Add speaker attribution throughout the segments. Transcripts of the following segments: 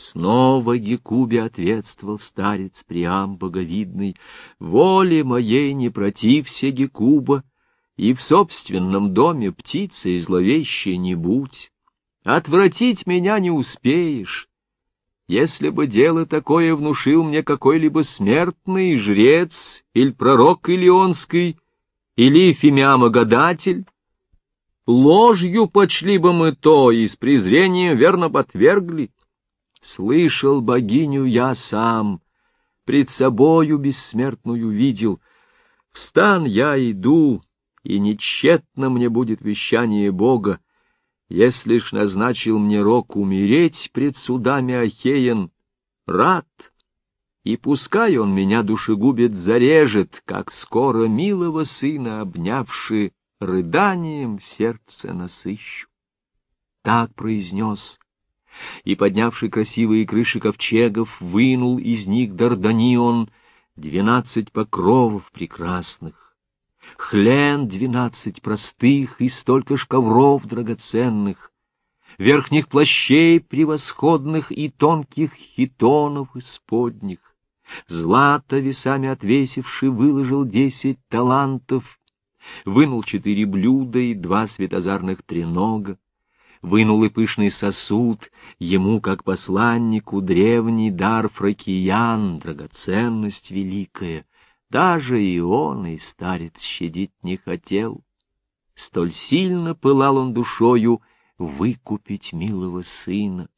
Speaker 1: Снова Гекубе ответствовал старец Приам боговидный, «Воле моей не протився, Гекуба, и в собственном доме птицей зловещей не будь. Отвратить меня не успеешь. Если бы дело такое внушил мне какой-либо смертный, жрец, или пророк Илионский, или Фимиама-гадатель, ложью почли бы мы то и с презрением верно подвергли. Слышал богиню я сам, пред собою бессмертную видел. Встан я иду, и нечетно мне будет вещание Бога, если ж назначил мне рок умереть пред судами Ахеен, рад, и пускай он меня душегубец зарежет, как скоро милого сына обнявши, рыданием сердце насыщу. Так произнес и, поднявший красивые крыши ковчегов, вынул из них Дарданион двенадцать покровов прекрасных, хлен двенадцать простых и столько ж ковров драгоценных, верхних плащей превосходных и тонких хитонов исподних, злато весами отвесивший выложил десять талантов, вынул четыре блюда и два светозарных тренога, вынул и пышный сосуд, ему, как посланнику, древний дар фракиян, драгоценность великая. Даже и он, и старец, щадить не хотел. Столь сильно пылал он душою выкупить милого сына.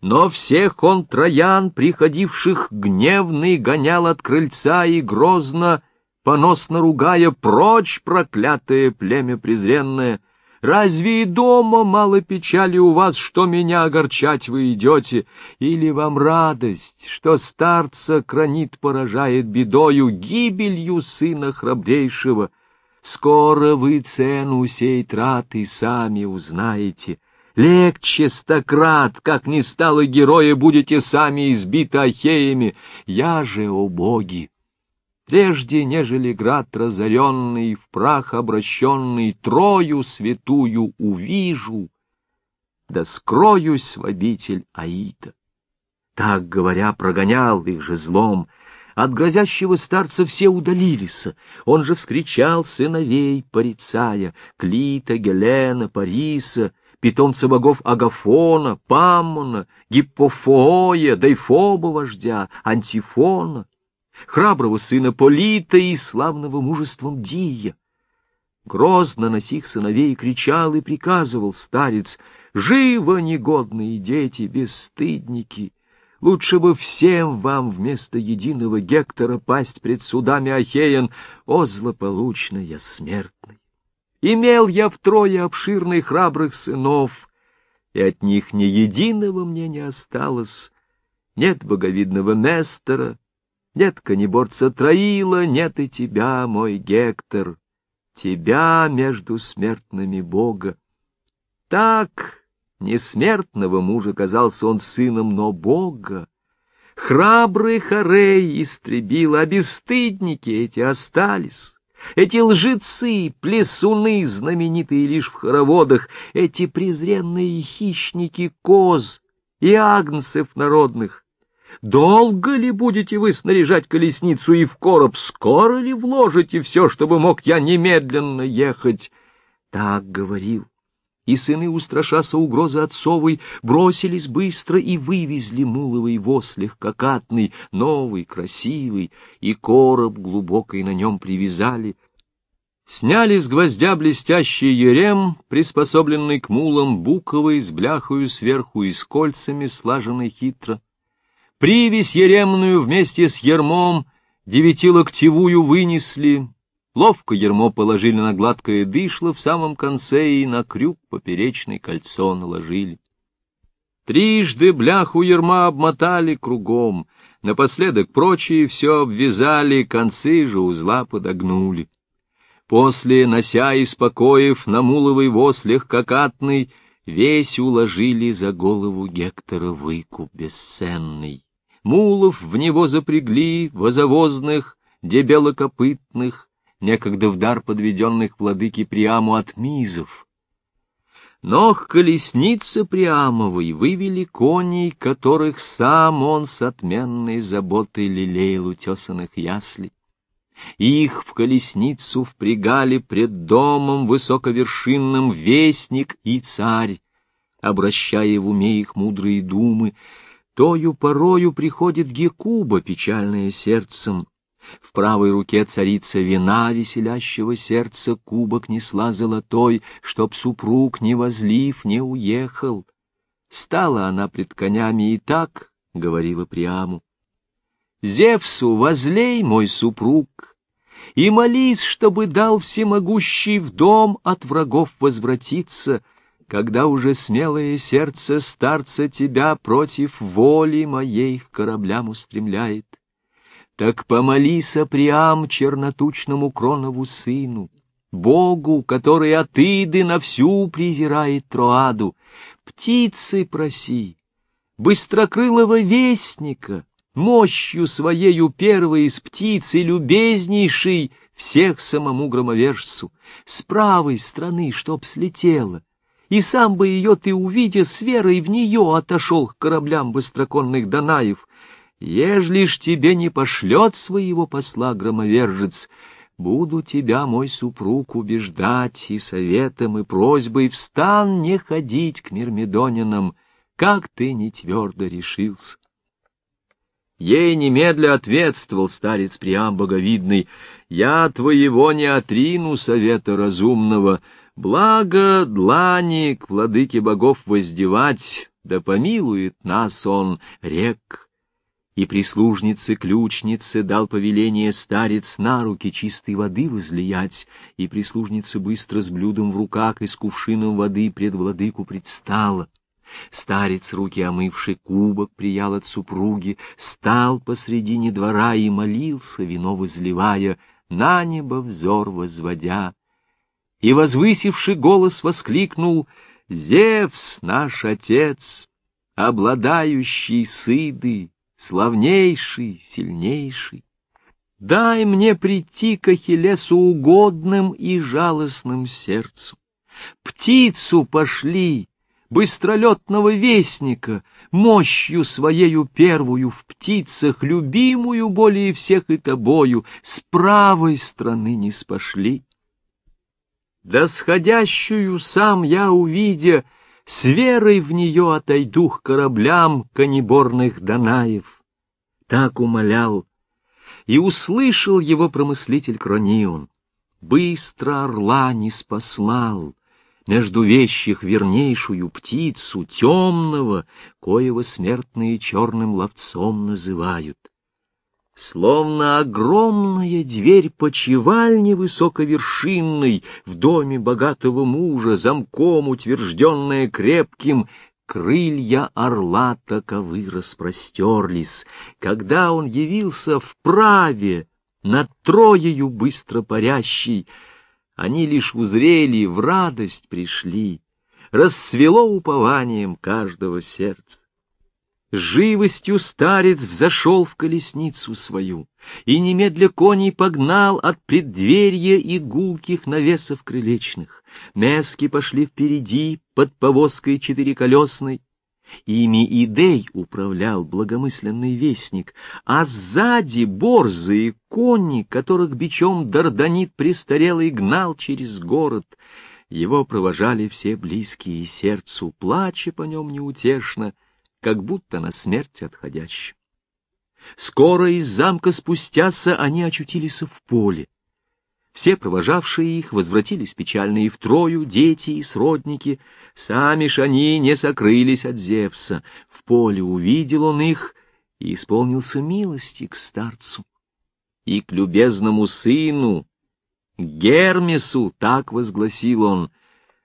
Speaker 1: Но всех он троян, приходивших гневный, гонял от крыльца и грозно, поносно ругая, прочь проклятое племя презренное — Разве и дома мало печали у вас, что меня огорчать вы идете? Или вам радость, что старца кранит поражает бедою, гибелью сына храбрейшего? Скоро вы цену сей траты сами узнаете. Легче стократ, как не стало героя, будете сами избиты ахеями. Я же, о боги, прежде нежели град разоренный, в прах обращенный, Трою святую увижу, да скроюсь в обитель Аита. Так, говоря, прогонял их же злом, от грозящего старца все удалились, он же вскричал сыновей, порицая, Клита, Гелена, Париса, питомца богов Агафона, Паммона, Гиппофоя, Дайфоба вождя, Антифона, храброго сына Полита и славного мужеством Дия. Грозно на сих сыновей кричал и приказывал старец, «Живо, негодные дети, бесстыдники! Лучше бы всем вам вместо единого Гектора пасть пред судами Ахеян, о злополучная смертный! Имел я втрое обширных храбрых сынов, и от них ни единого мне не осталось. Нет боговидного Нестора, нет конеборца Троила, нет и тебя, мой Гектор, тебя между смертными Бога. Так несмертного мужа казался он сыном, но Бога. Храбрый Харей истребил, а бесстыдники эти остались. Эти лжецы, плесуны, знаменитые лишь в хороводах, эти презренные хищники коз и агнцев народных, Долго ли будете вы снаряжать колесницу и в короб? Скоро ли вложите все, чтобы мог я немедленно ехать? Так говорил. И сыны, устрашася угрозы отцовой, бросились быстро и вывезли муловый воз легкокатный, новый, красивый, и короб глубокой на нем привязали. Сняли с гвоздя блестящий ерем, приспособленный к мулам, буковой, с бляхою сверху и с кольцами, слаженной хитро. Привязь еремную вместе с ермом девятилоктевую вынесли, ловко ермо положили на гладкое дышло в самом конце и на крюк поперечный кольцо наложили. Трижды бляху ерма обмотали кругом, напоследок прочие все обвязали, концы же узла подогнули. После, нося из покоев на муловый воз легкокатный, весь уложили за голову Гектора выкуп бесценный. Мулов в него запрягли, возовозных, дебелокопытных, некогда в дар подведенных владыке Приаму от мизов. Но к колеснице Приамовой вывели коней, которых сам он с отменной заботой лелеял утесанных яслей. Их в колесницу впрягали пред домом высоковершинным вестник и царь, обращая в уме их мудрые думы, тою порою приходит Гекуба, печальное сердцем, в правой руке царица вина веселящего сердца кубок несла золотой, чтоб супруг, не возлив, не уехал. Стала она пред конями и так, — говорила Приаму. Зевсу возлей, мой супруг, и молись, чтобы дал всемогущий в дом от врагов возвратиться, когда уже смелое сердце старца тебя против воли моей к кораблям устремляет. Так помолись, Приам, чернотучному Кронову сыну, Богу, который от Иды на всю презирает Троаду, птицы проси, быстрокрылого вестника, мощью своею первой из птиц и любезнейший всех самому громовержцу, с правой стороны, чтоб слетела, и сам бы ее ты, увидя, с верой в нее отошел к кораблям быстроконных Данаев, Ежели ж тебе не пошлет своего посла громовержец, буду тебя, мой супруг, убеждать и советом, и просьбой. Встан не ходить к мирмидонинам, как ты не твердо решился. Ей немедля ответствовал старец Приам Боговидный, «Я твоего не отрину совета разумного, благо длани к владыке богов воздевать, да помилует нас он, рек, и прислужнице-ключнице дал повеление старец на руки чистой воды возлиять, и прислужница быстро с блюдом в руках и с кувшином воды пред владыку предстала. Старец, руки омывший кубок, приял от супруги, стал посредине двора и молился, вино возливая, на небо взор возводя. И, возвысивший голос, воскликнул «Зевс, наш отец, обладающий сыды, славнейший, сильнейший. Дай мне прийти к Ахиллесу угодным и жалостным сердцем. Птицу пошли, быстролетного вестника, мощью своею первую в птицах, любимую более всех и тобою, с правой стороны не спошли. Да сходящую сам я увидя, с верой в нее отойду к кораблям конеборных Данаев. Так умолял, и услышал его промыслитель Кронион. Быстро орла не спаслал, между вещих вернейшую птицу темного, коего смертные черным ловцом называют. Словно огромная дверь почевальни высоковершинной в доме богатого мужа, замком утвержденная крепким, крылья орла таковы распростерлись, когда он явился вправе над Троею быстро парящий, они лишь узрели, в радость пришли, расцвело упованием каждого сердца живостью старец взошел в колесницу свою, и немедля коней погнал от преддверья и гулких навесов крылечных. Мески пошли впереди, под повозкой четыреколесной. Ими Идей управлял благомысленный вестник, а сзади борзые кони, которых бичом Дарданит престарелый гнал через город. Его провожали все близкие сердцу, плача по нем неутешно, как будто на смерть отходящим. Скоро из замка спустяся они очутились в поле. Все провожавшие их возвратились печальные втрою, дети и сродники. Сами ж они не сокрылись от Зевса. В поле увидел он их и исполнился милости к старцу. И к любезному сыну, Гермесу, так возгласил он,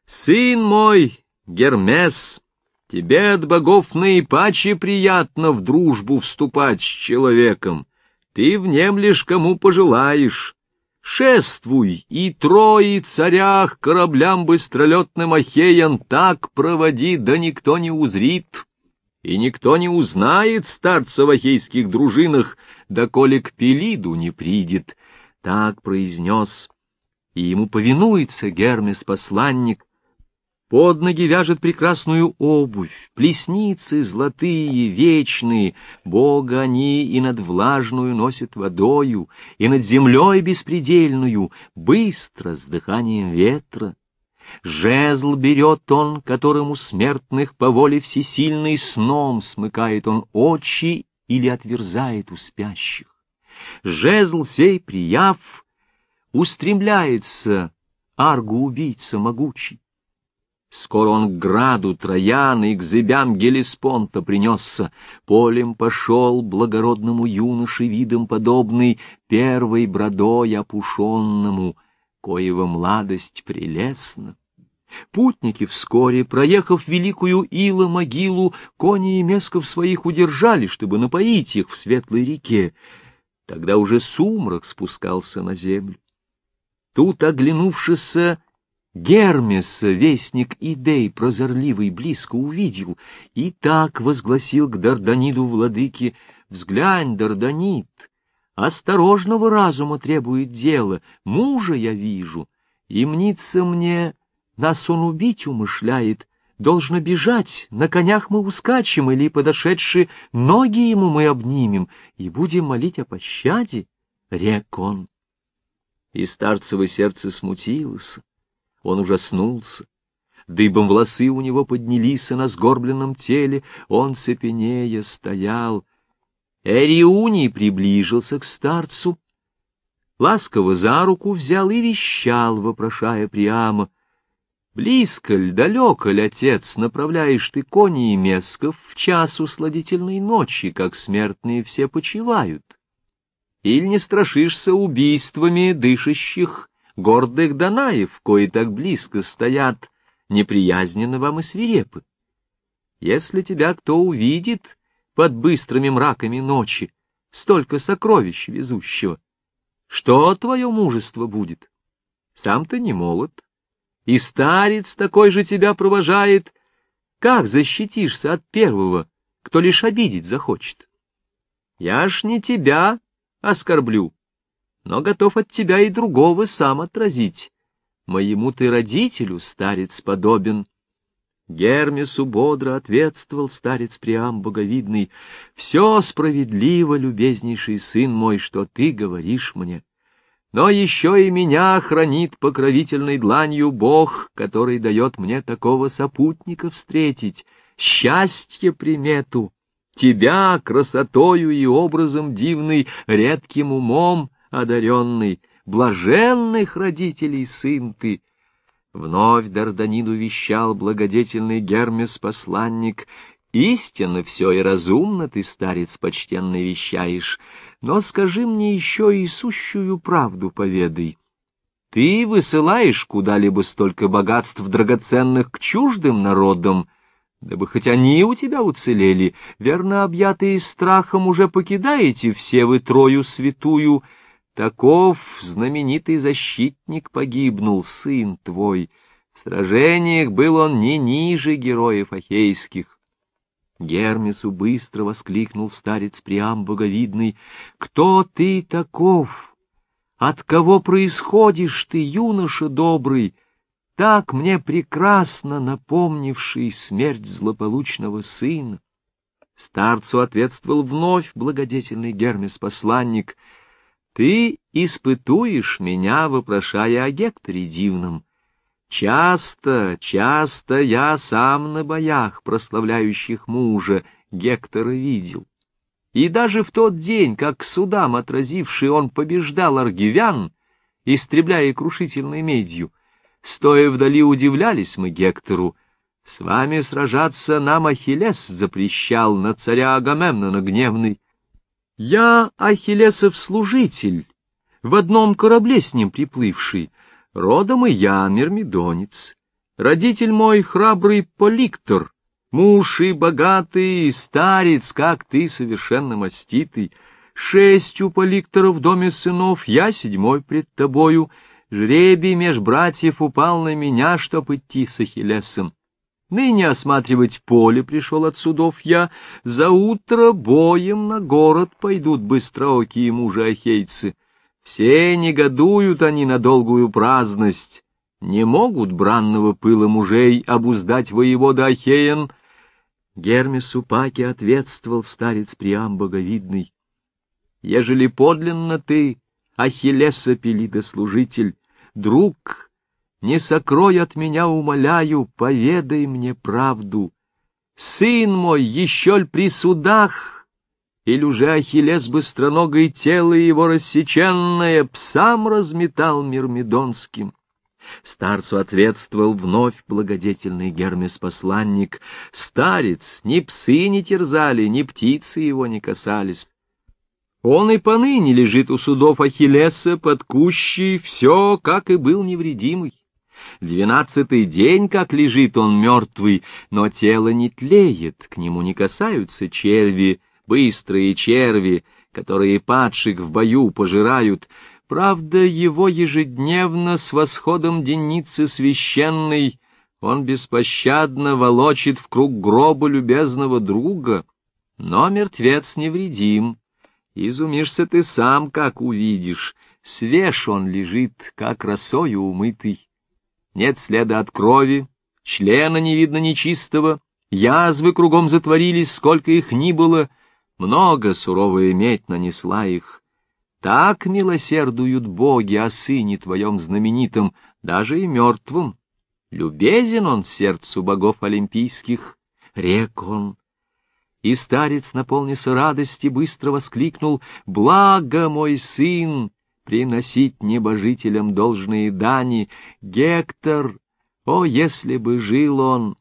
Speaker 1: «Сын мой, Гермес, Тебе от богов наипаче приятно в дружбу вступать с человеком. Ты внемлешь, кому пожелаешь. Шествуй, и трои царях кораблям быстролетным Ахеян так проводи, да никто не узрит. И никто не узнает старца в ахейских дружинах, доколе к Пелиду не придет. Так произнес, и ему повинуется Гермес-посланник, под ноги вяжет прекрасную обувь, плесницы золотые, вечные, Бога они и над влажную носят водою, и над землей беспредельную, быстро, с дыханием ветра. Жезл берет он, которому смертных по воле всесильной сном смыкает он очи или отверзает у спящих. Жезл сей, прияв, устремляется, аргу-убийца могучий. Скоро он к граду Трояна и к зыбям Гелеспонта принесся, полем пошел благородному юноше видом подобный, первой бродой опушенному, коего младость прелестна. Путники вскоре, проехав великую ила могилу, кони и месков своих удержали, чтобы напоить их в светлой реке. Тогда уже сумрак спускался на землю. Тут, оглянувшись, Гермес, вестник Идей, прозорливый, близко увидел, и так возгласил к Дарданиду владыке, «Взглянь, Дарданид, осторожного разума требует дело, мужа я вижу, и мнится мне, нас он убить умышляет, должно бежать, на конях мы ускачем, или, подошедшие, ноги ему мы обнимем, и будем молить о пощаде, — рек он. И старцево сердце смутилось, он ужаснулся. Дыбом волосы у него поднялись на сгорбленном теле, он цепенея стоял. Эриуний приближился к старцу, ласково за руку взял и вещал, вопрошая прямо. Близко ль, далеко ль, отец, направляешь ты кони и месков в час усладительной ночи, как смертные все почивают? Или не страшишься убийствами дышащих гордых Данаев, кои так близко стоят, неприязненно вам и свирепы. Если тебя кто увидит под быстрыми мраками ночи, столько сокровищ везущего, что твое мужество будет? Сам ты не молод, и старец такой же тебя провожает. Как защитишься от первого, кто лишь обидеть захочет? Я ж не тебя оскорблю, но готов от тебя и другого сам отразить. Моему ты родителю, старец, подобен. Гермесу бодро ответствовал старец Приам боговидный. Все справедливо, любезнейший сын мой, что ты говоришь мне. Но еще и меня хранит покровительной дланью Бог, который дает мне такого сопутника встретить, счастье примету, тебя красотою и образом дивный, редким умом, одаренный, блаженных родителей сын ты. Вновь Дарданину вещал благодетельный Гермес-посланник, истинно все и разумно ты, старец почтенный, вещаешь, но скажи мне еще и сущую правду поведай. Ты высылаешь куда-либо столько богатств драгоценных к чуждым народам, дабы хоть они у тебя уцелели, верно объятые страхом уже покидаете все вы трою святую, — Таков знаменитый защитник погибнул, сын твой. В сражениях был он не ниже героев ахейских. Гермесу быстро воскликнул старец Приам боговидный. «Кто ты таков? От кого происходишь ты, юноша добрый, так мне прекрасно напомнивший смерть злополучного сына?» Старцу ответствовал вновь благодетельный Гермес-посланник — ты испытуешь меня, вопрошая о Гекторе дивном. Часто, часто я сам на боях, прославляющих мужа, Гектора видел. И даже в тот день, как к судам отразивший он побеждал аргивян, истребляя крушительной медью, стоя вдали удивлялись мы Гектору, с вами сражаться нам Ахиллес запрещал на царя Агамемнона гневный, я Ахиллесов служитель, в одном корабле с ним приплывший, родом и я, мирмидонец. Родитель мой храбрый Поликтор, муж и богатый, и старец, как ты, совершенно маститый. Шесть у Поликтора в доме сынов, я седьмой пред тобою. Жребий меж братьев упал на меня, чтоб идти с Ахиллесом. Ныне осматривать поле пришел от судов я, за утро боем на город пойдут быстроокие мужи ахейцы. Все негодуют они на долгую праздность, Не могут бранного пыла мужей обуздать воевода Ахеен. Гермесу Паке ответствовал старец Приам боговидный. Ежели подлинно ты, Ахиллеса Пелида служитель, друг, не сокрой от меня, умоляю, поведай мне правду. Сын мой, еще ль при судах, или уже Ахиллес быстроногое тело его рассеченное псам разметал мирмидонским? Старцу ответствовал вновь благодетельный Гермес-посланник. Старец, ни псы не терзали, ни птицы его не касались. Он и поныне лежит у судов Ахиллеса под кущей, все, как и был невредимый. Двенадцатый день, как лежит он мертвый, но тело не тлеет, к нему не касаются черви, быстрые черви, которые падших в бою пожирают. Правда, его ежедневно с восходом деницы священной он беспощадно волочит в круг гроба любезного друга, но мертвец невредим Изумишься ты сам, как увидишь. Свеж он лежит, как росою умытый. Нет следа от крови, члена не видно нечистого, язвы кругом затворились, сколько их ни было, много суровая медь нанесла их. Так милосердуют боги о сыне твоем знаменитом, даже и мертвым. Любезен он сердцу богов олимпийских, рек он, и старец, наполнился радости, быстро воскликнул «Благо, мой сын, приносить небожителям должные дани! Гектор, о, если бы жил он!»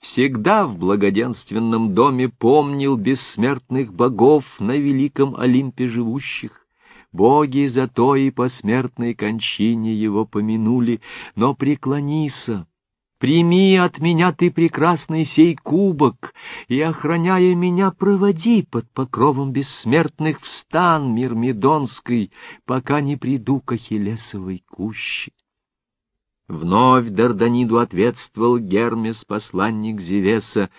Speaker 1: Всегда в благоденственном доме помнил бессмертных богов на великом Олимпе живущих. Боги за то и посмертной кончине его помянули, но преклонися, Прими от меня ты прекрасный сей кубок, и, охраняя меня, проводи под покровом бессмертных в стан мир Медонской, пока не приду к Ахиллесовой куще. Вновь Дарданиду ответствовал Гермес, посланник Зевеса.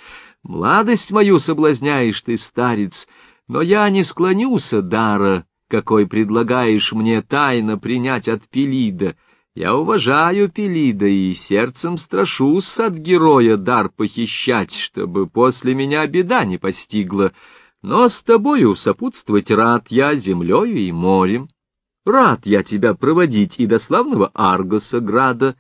Speaker 1: «Младость мою соблазняешь ты, старец, но я не склонюся дара, какой предлагаешь мне тайно принять от Пелида». Я уважаю Пелида и сердцем страшусь от героя дар похищать, чтобы после меня беда не постигла. Но с тобою сопутствовать рад я землею и морем. Рад я тебя проводить и до славного Аргоса града,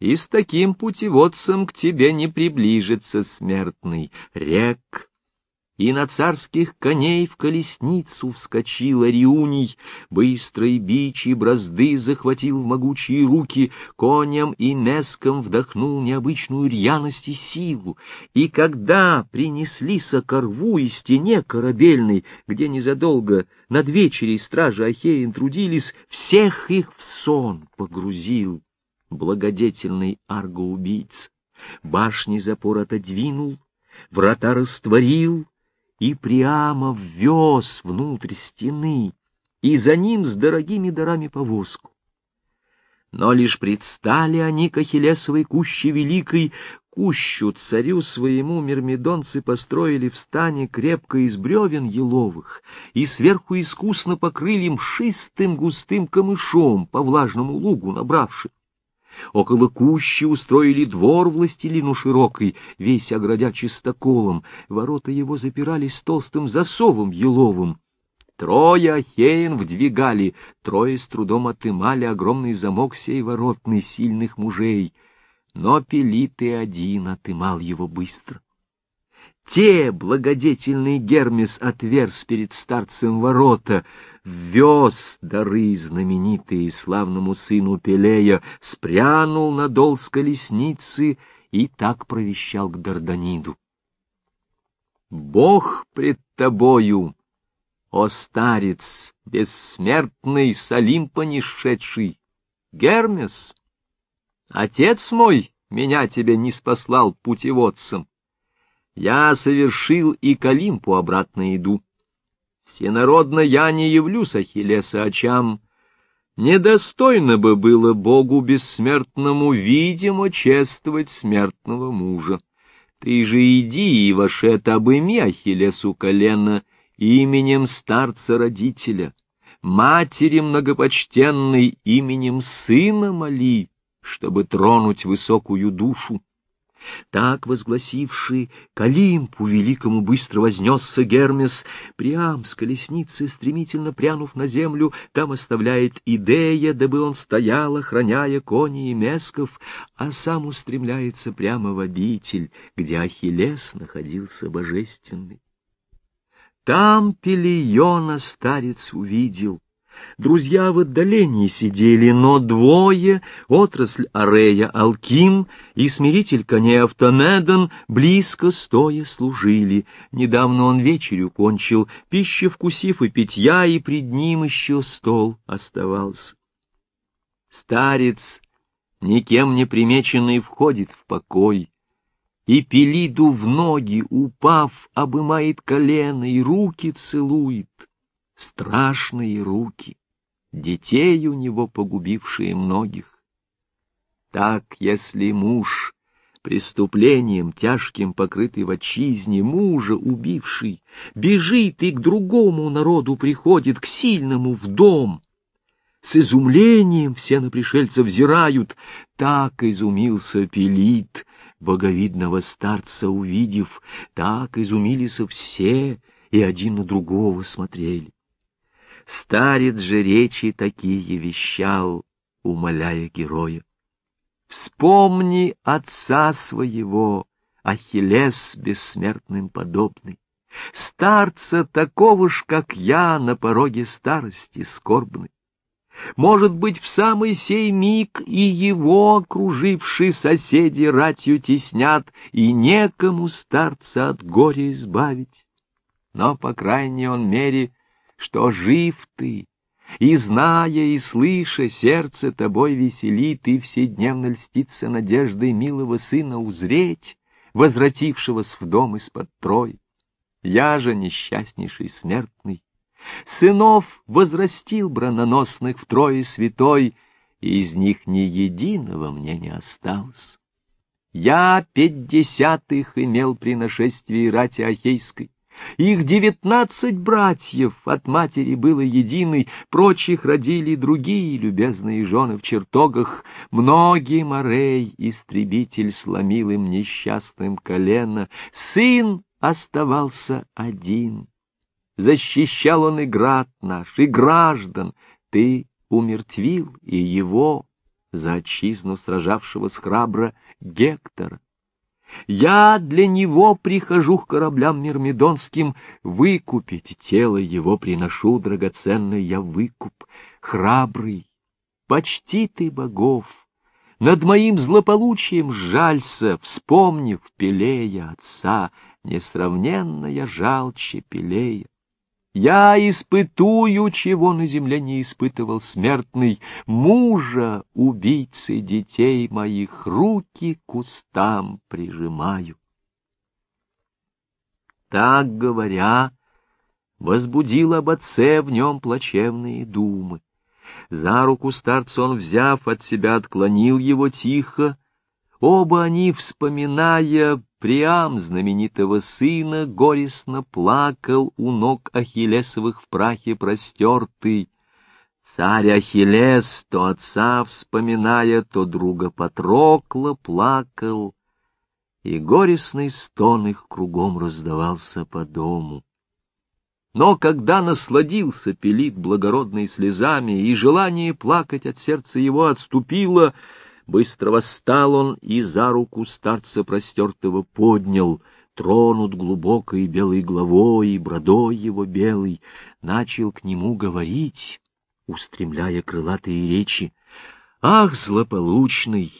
Speaker 1: и с таким путеводцем к тебе не приближится смертный рек и на царских коней в колесницу вскочил Ориуний, быстрой бичи бразды захватил в могучие руки, коням и мескам вдохнул необычную рьяность и силу, и когда принесли сокорву и стене корабельной, где незадолго над вечерей стражи Ахеин трудились, всех их в сон погрузил благодетельный аргоубийц. Башни запор отодвинул, врата растворил, и прямо ввез внутрь стены, и за ним с дорогими дарами повозку. Но лишь предстали они к Ахиллесовой куще великой, кущу царю своему мирмидонцы построили в стане крепко из бревен еловых и сверху искусно покрыли им шистым густым камышом по влажному лугу набравши. Около кущи устроили двор властелину широкий, весь оградя чистоколом. Ворота его запирались толстым засовом еловым. Трое ахеин вдвигали, трое с трудом отымали огромный замок сей воротный сильных мужей. Но Пелит и один отымал его быстро. Те благодетельный Гермес отверз перед старцем ворота, ввез дары знаменитые славному сыну Пелея, спрянул на дол с колесницы и так провещал к Дарданиду. Бог пред тобою, о старец, бессмертный с Олимпа не шедший, Гермес, отец мой меня тебе не спаслал путеводцем, я совершил и к Олимпу обратно иду. Всенародно я не явлюсь Ахиллеса очам. Недостойно бы было Богу бессмертному, видимо, чествовать смертного мужа. Ты же иди и вошет обыми Ахиллесу колено именем старца-родителя, матери многопочтенной именем сына моли, чтобы тронуть высокую душу. Так возгласивший к Олимпу великому быстро вознесся Гермес, Приам с колесницы, стремительно прянув на землю, там оставляет идея, дабы он стоял, охраняя кони и месков, а сам устремляется прямо в обитель, где Ахиллес находился божественный. Там Пелиона старец увидел — Друзья в отдалении сидели, но двое, отрасль Арея Алким и смиритель коней Автомедон, близко стоя служили. Недавно он вечерю кончил, пища вкусив и питья, и пред ним еще стол оставался. Старец, никем не примеченный, входит в покой, и Пелиду в ноги, упав, обымает колено и руки целует страшные руки, детей у него погубившие многих. Так, если муж преступлением тяжким покрытый в отчизне, мужа убивший, бежит и к другому народу приходит, к сильному в дом, с изумлением все на пришельца взирают, так изумился Пелит, боговидного старца увидев, так изумились все, и один на другого смотрели. Старец же речи такие вещал, умоляя героя. Вспомни отца своего, Ахиллес бессмертным подобный, Старца такого ж, как я, на пороге старости скорбный. Может быть, в самый сей миг и его, окружившие соседи, ратью теснят, и некому старца от горя избавить. Но, по крайней он мере, что жив ты, и, зная и слыша, сердце тобой веселит, и вседневно льстится надеждой милого сына узреть, возвратившегося в дом из-под трой. Я же несчастнейший смертный, сынов возрастил брононосных втрое святой, и из них ни единого мне не осталось. Я пятьдесятых имел при нашествии рати Ахейской, их девятнадцать братьев от матери было единой, прочих родили другие любезные жены в чертогах. Многие морей истребитель сломил им несчастным колено. Сын оставался один. Защищал он и град наш, и граждан. Ты умертвил и его, за отчизну сражавшегося храбро Гектора. Я для него прихожу к кораблям мирмидонским, выкупить тело его приношу, драгоценный я выкуп, храбрый, почти ты богов. Над моим злополучием жалься, вспомнив Пелея отца, несравненно я жалче Пелея. Я испытую, чего на земле не испытывал смертный, мужа, убийцы детей моих, руки к кустам прижимаю. Так говоря, возбудил об отце в нем плачевные думы. За руку старца он, взяв от себя, отклонил его тихо. Оба они, вспоминая, Приам, знаменитого сына, горестно плакал у ног Ахиллесовых в прахе простертый. Царь Ахиллес, то отца вспоминая, то друга Патрокла, плакал, и горестный стон их кругом раздавался по дому. Но когда насладился Пелит благородной слезами, и желание плакать от сердца его отступило, — Быстро восстал он и за руку старца простертого поднял, тронут глубокой белой головой и бродой его белой, начал к нему говорить, устремляя крылатые речи. «Ах, злополучный!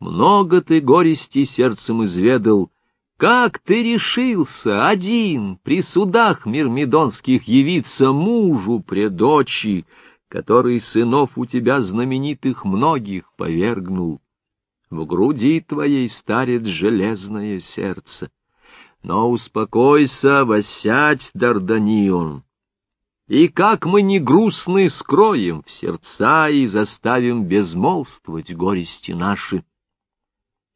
Speaker 1: Много ты горести сердцем изведал, как ты решился один при судах мирмидонских явиться мужу пред очи, который сынов у тебя знаменитых многих повергнул. В груди твоей старит железное сердце. Но успокойся, восядь, Дарданион, и как мы не грустны, скроем в сердца и заставим безмолвствовать горести наши.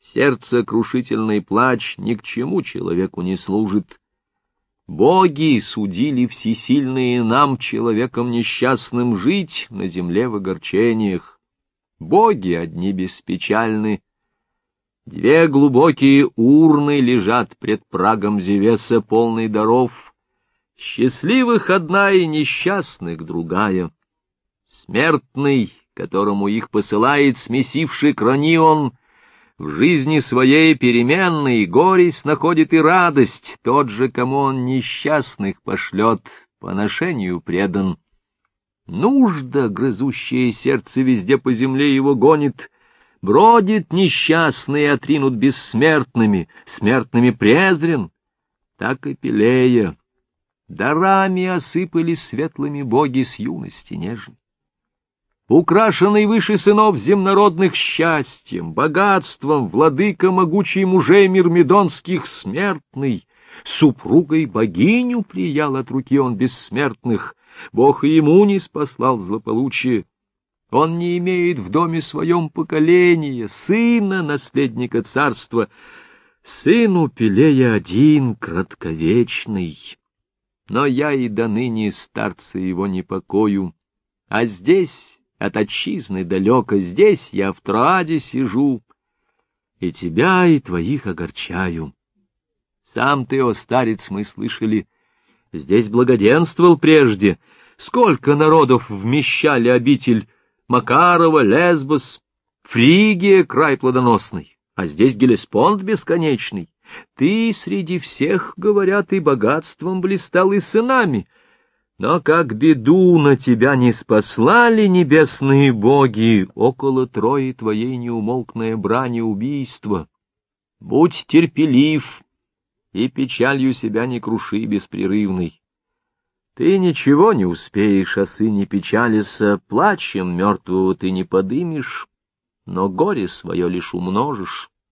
Speaker 1: Сердце крушительный плач ни к чему человеку не служит, Боги судили всесильные нам, человеком несчастным, жить на земле в огорчениях. боги одни беспечальны. Две глубокие урны лежат пред прагом Зевеса, полный даров. Счастливых одна и несчастных другая. Смертный, которому их посылает смесивший кронион, в жизни своей переменной горесть находит и радость, тот же, кому он несчастных пошлет, поношению предан. Нужда, грызущее сердце, везде по земле его гонит, бродит несчастный отринут бессмертными, смертными презрен, так и Пелея. Дарами осыпались светлыми боги с юности нежной украшенный выше сынов земнородных счастьем, богатством, владыка могучий мужей мирмидонских смертный, супругой богиню приял от руки он бессмертных, Бог и ему не спаслал злополучие. Он не имеет в доме своем поколения, сына, наследника царства, сыну Пелея один, кратковечный. Но я и до ныне старца его не покою, а здесь от отчизны далеко, здесь я в Троаде сижу, и тебя, и твоих огорчаю. Сам ты, о старец, мы слышали, здесь благоденствовал прежде, сколько народов вмещали обитель Макарова, Лесбос, Фригия, край плодоносный, а здесь Гелеспонд бесконечный. Ты среди всех, говорят, и богатством блистал, и сынами — но как беду на тебя не спаслали небесные боги, около трои твоей неумолкная брань и убийство. Будь терпелив и печалью себя не круши беспрерывной. Ты ничего не успеешь, а сыне печалися, плачем мертвого ты не подымешь, но горе свое лишь умножишь.